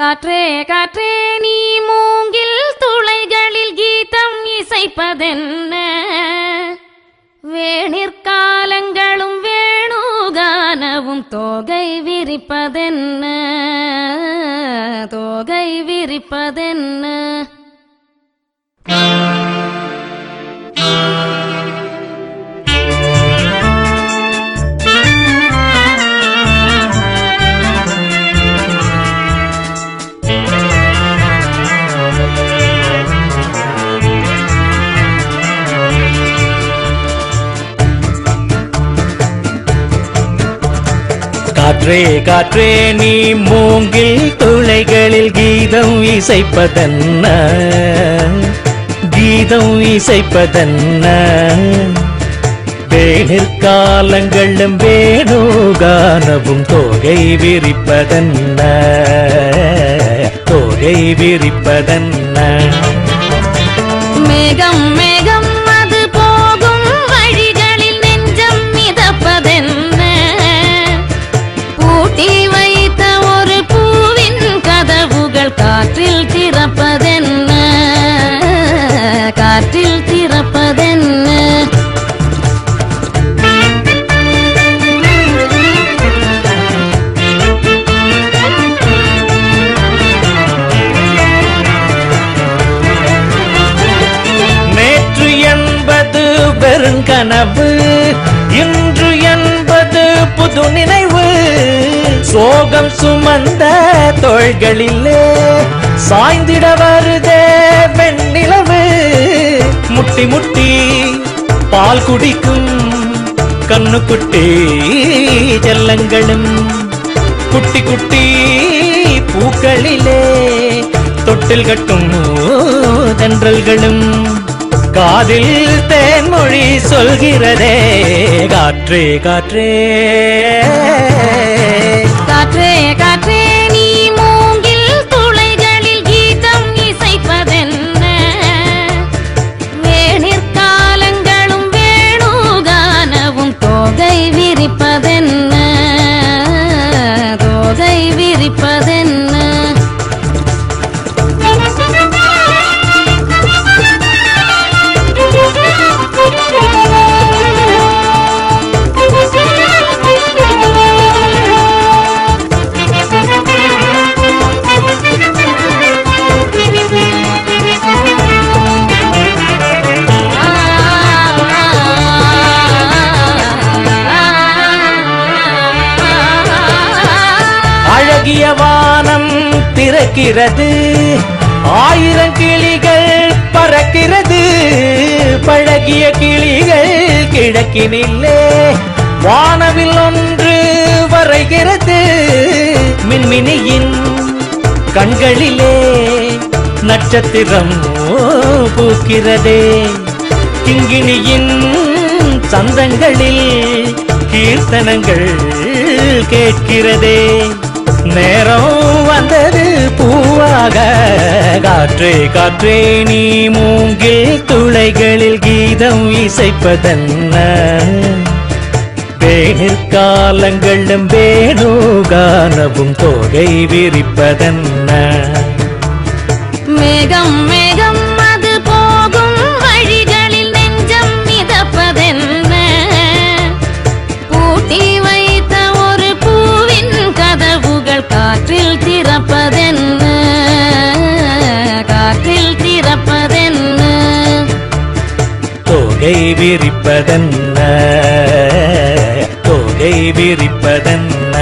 காற்றே காற்றே நீ மூங்கில் துளைகளில் கீதம் இசைப்பதென்ன? வேணிற்காலங்களும் வேணுகானவும் தோகை விரிப்பதென்ன? தோகை விரிப்பதென்ன? காற்றே காற்றே நீ மூங்கில் துளைகளில் கீதம் இசைப்பதென்ன? கீதம் இசைப்பதென்ன? வேணிற்காலங்களும் வேணோ கானவும் தோகை விரிப்பதென்ன? தோகை விரிப்பதென்ன? மேகம் மே கதவுகள் காற்றில் திறப்பதென்ன? காற்றில் திறப்பதென்ன? நேற்று என்பது பெருங்கனவு இன்று என்பது புது நினைவு சோகம் சுமந்த தோள்களிலே சாய்ந்திட வருதே வெண்ணிலவு. முட்டி முட்டி பால் குடிக்கும் கண்ணுக்குட்டி ஜல்லங்களும் குட்டி குட்டி பூக்களிலே தொட்டில் கட்டும் தென்றல்களும். காதில் தேன்மொழி சொல்கிறதே காற்றே காற்றே. காற்றே அழகிய வானம் திறக்கிறது. ஆயிரம் கிளிகள் பறக்கிறது. பழகிய கிளிகள் கிழக்கினில்லே வானவில் ஒன்று வரைகிறது. மின்மினியின் கண்களிலே நட்சத்திரம் பூக்கிறதே. கிங்கிணியின் சந்தங்களில் கீர்த்தனங்கள் கேட்கிறதே. நேரம் வந்தது பூவாக. காற்றே காற்றே நீ மூங்கில் துளைகளில் கீதம் இசைப்பதென்ன? வேணிற்காலங்களும் வேணுகானவும் தோகை விரிப்பதென்ன? காற்றில் திறப்பதென்ன தோகை விரிப்பதென்ன? தோகை விரிப்பதென்ன?